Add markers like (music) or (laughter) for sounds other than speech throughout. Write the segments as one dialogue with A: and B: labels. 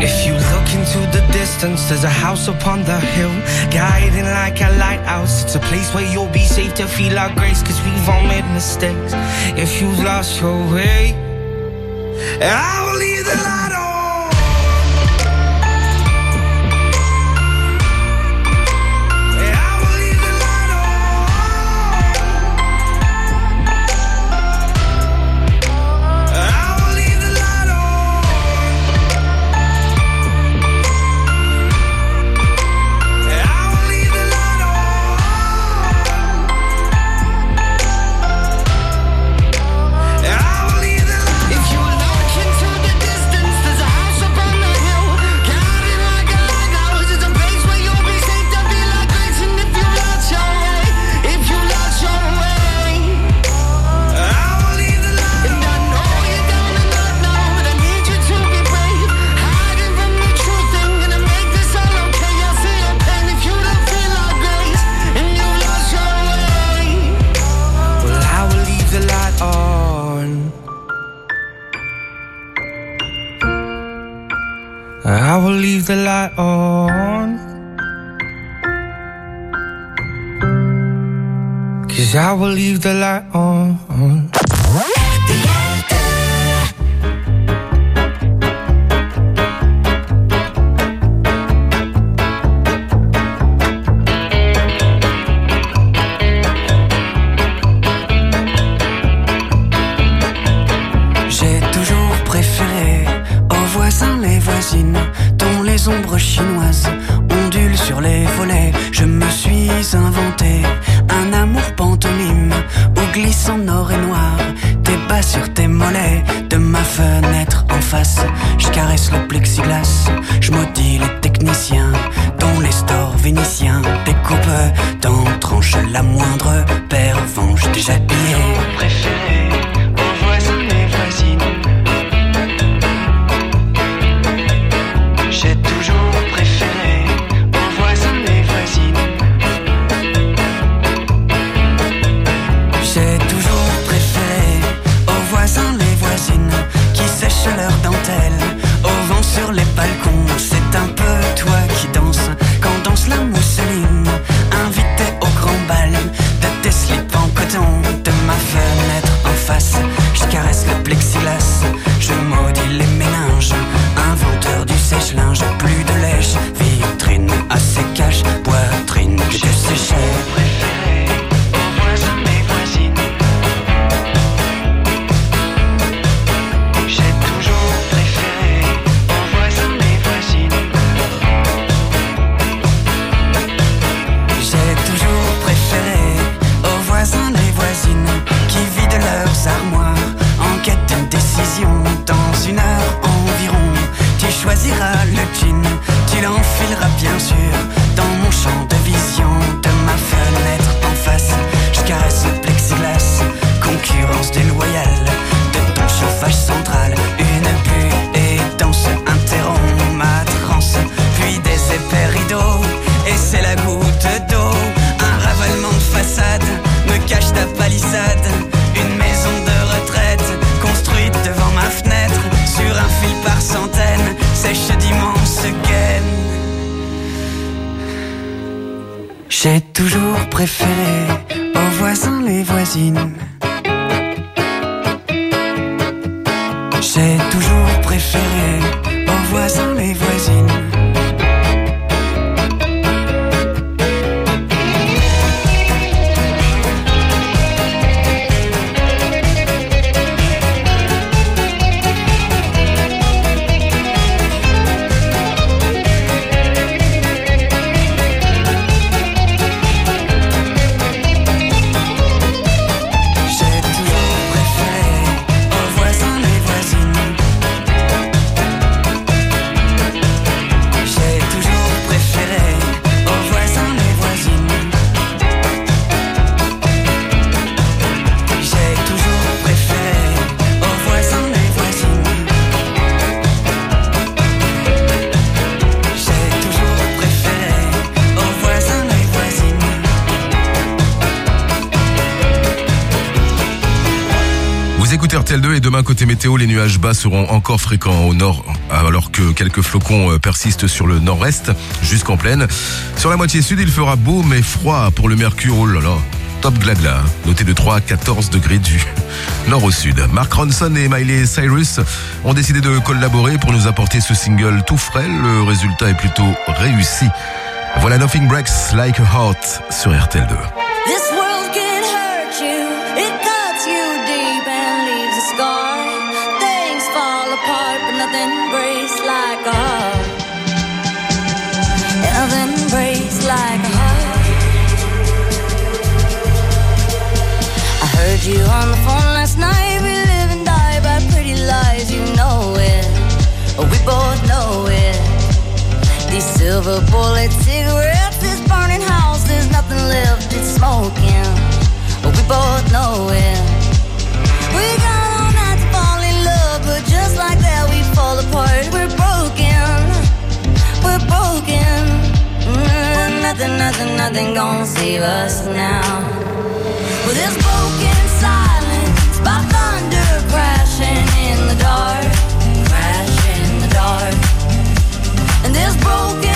A: If you look into the distance, there's a house upon the hill, guiding like a lighthouse. It's a place where you'll be safe to feel our grace, cause we've all made mistakes. If you've lost your way, I will leave the light on. The light on. pharmacien découpe, t'en tranche la moindre, pervenche
B: déjà pillée. Préférée. Yes. J'ai toujours préféré et demain côté météo, les nuages bas seront encore fréquents au nord alors que quelques flocons euh, persistent sur le nord-est jusqu'en plaine. Sur la moitié sud, il fera beau mais froid pour le mercure. Oh là là, top glagla, noté de 3 à 14 degrés du (laughs) nord au sud. Mark Ronson et Miley Cyrus ont décidé de collaborer pour nous apporter ce single tout frais. Le résultat est plutôt réussi. Voilà Nothing Breaks Like a Heart sur RTL2.
C: Breaks like a heart. Breaks like. I heard you on the phone last night. We live and die by pretty lies. You know it. We both know it. These silver bullet cigarettes, this burning house, there's nothing left. It's smoking. We both know it. Nothing, nothing, nothing gonna save us now. With this broken silence by thunder crashing in the dark, crash in the dark, and this broken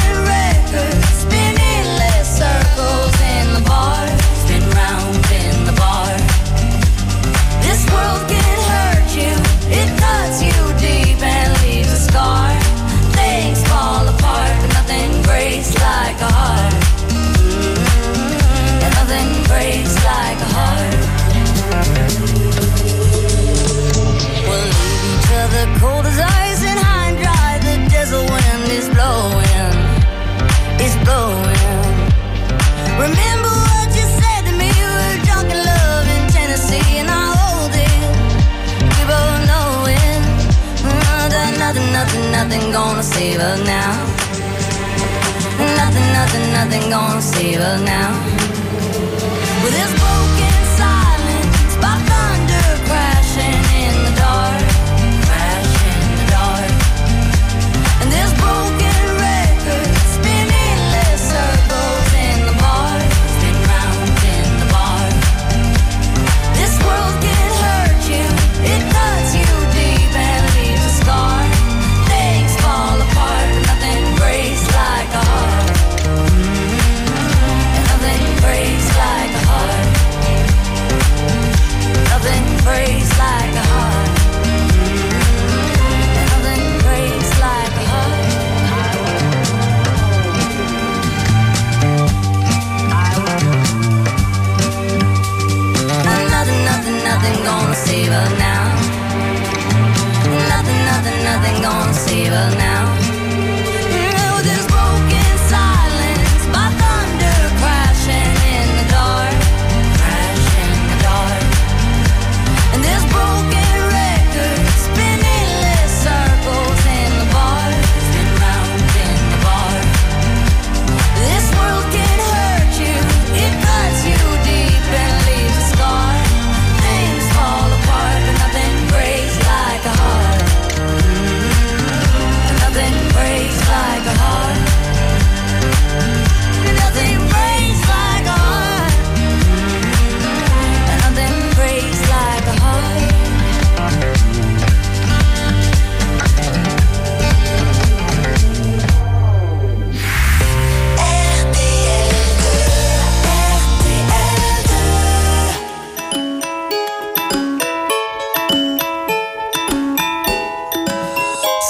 C: now.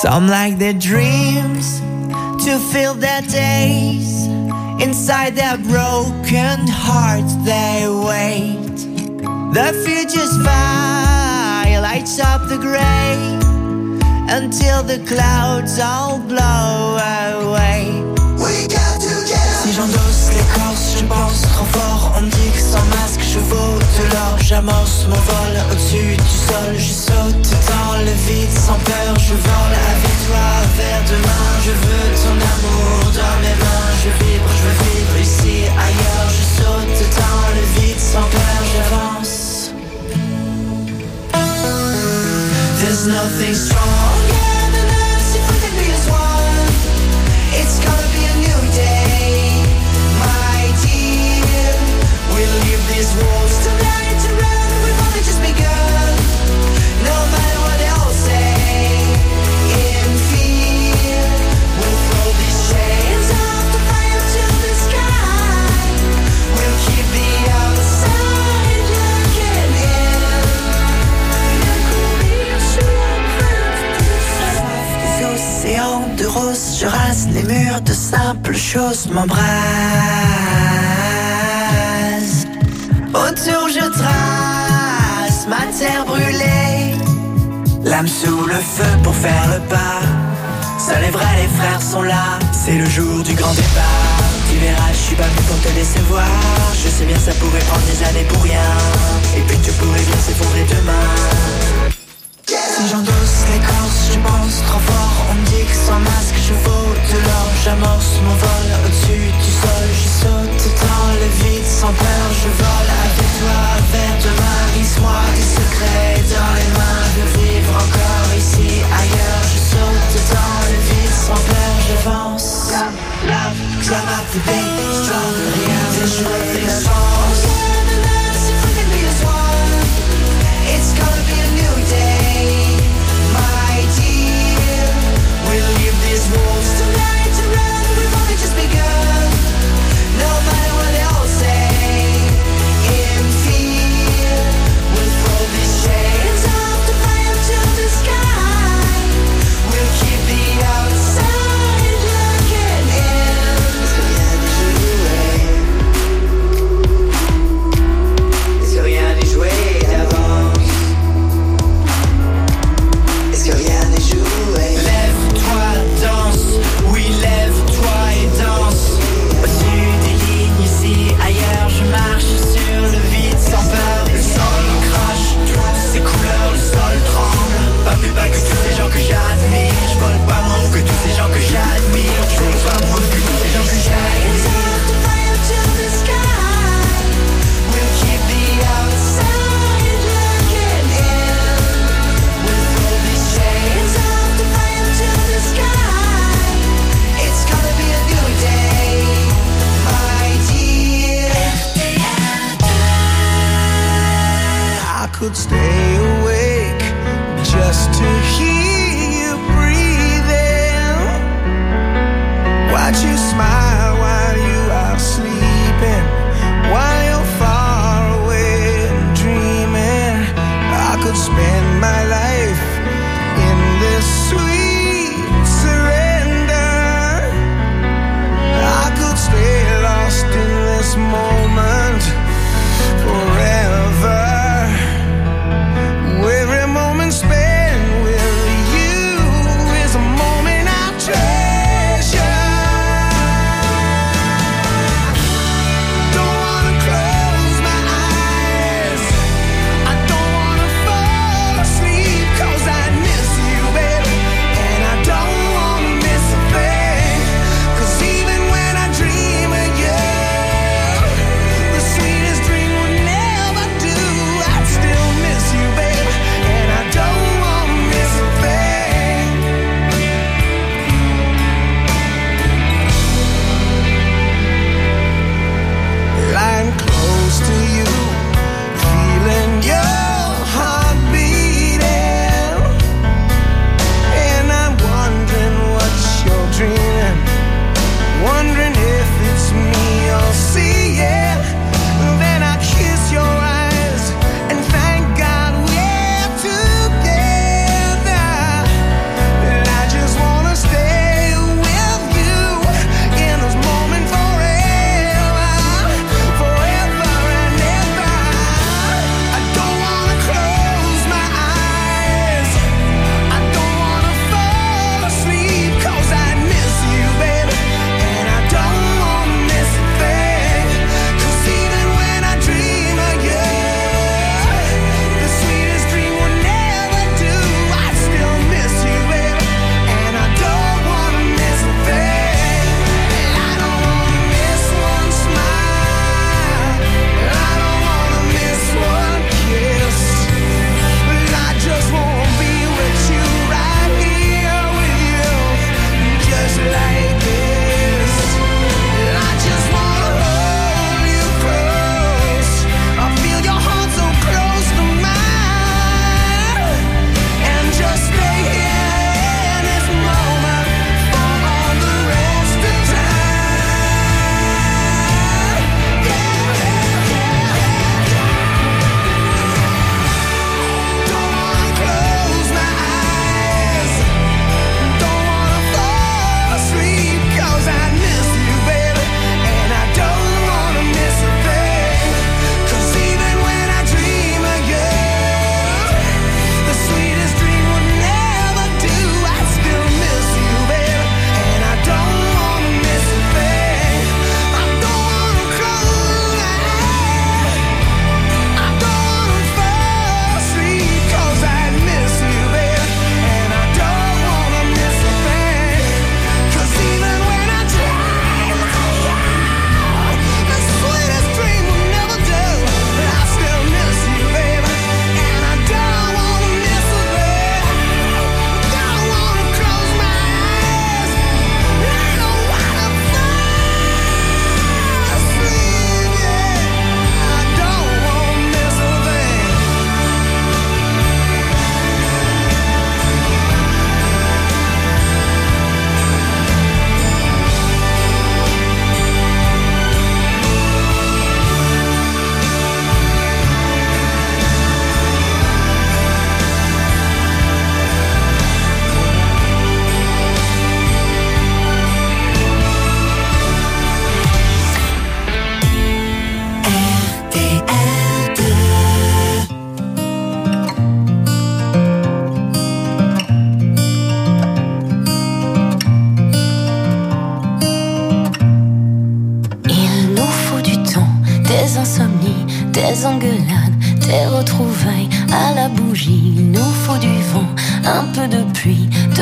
D: Some like their dreams to fill their days. Inside their broken hearts, they wait. The future's fire lights up the gray until the clouds all blow away.
E: We got together.
D: Si j'endosse l'écorce, je pense trop fort. On me dit que sans masque, je vaux de l'or. J'amorce mon vol au-dessus du sol. Je saute dans le vide sans peur. Je vole avec toi vers demain. Je veux ton amour dans mes mains. Je vibre, je veux vivre ici, ailleurs. Je chose m'embrase. Autour je trace ma terre brûlée. L'âme sous le feu pour faire le pas. Seuls les vrais, les frères sont là. C'est le jour du grand départ. Tu verras, je suis pas venu pour te décevoir. Je sais bien, ça pourrait prendre des années pour rien. Et puis tu pourrais bien s'effondrer demain. Si j'endosse l'écorce, je pense trop fort. On me dit que sans masque je vaux de l'or. J'amorce mon vol au-dessus du sol. Je saute dans le vide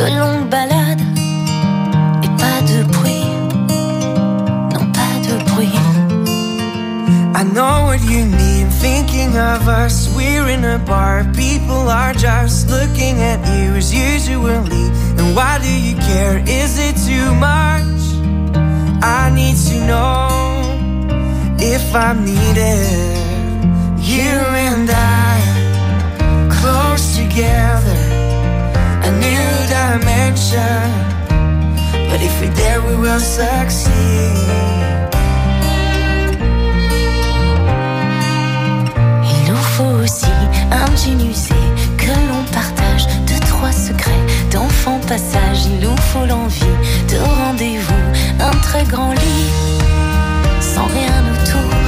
D: de
F: longues balades et pas de bruit. Non, pas de bruit.
G: I know what you need, thinking of us. We're in a bar, people are just looking at you as usually. And why do you care? Is it too much? I need to know if I'm needed. You and I, close together, new dimension. But if we will succeed.
F: Il nous faut aussi un usé que l'on partage de trois secrets d'enfant passage. Il nous faut l'envie de rendez-vous, un très grand lit sans rien autour.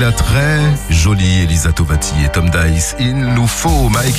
B: La très jolie Elisa Tovati et Tom Dice. Il nous faut Mike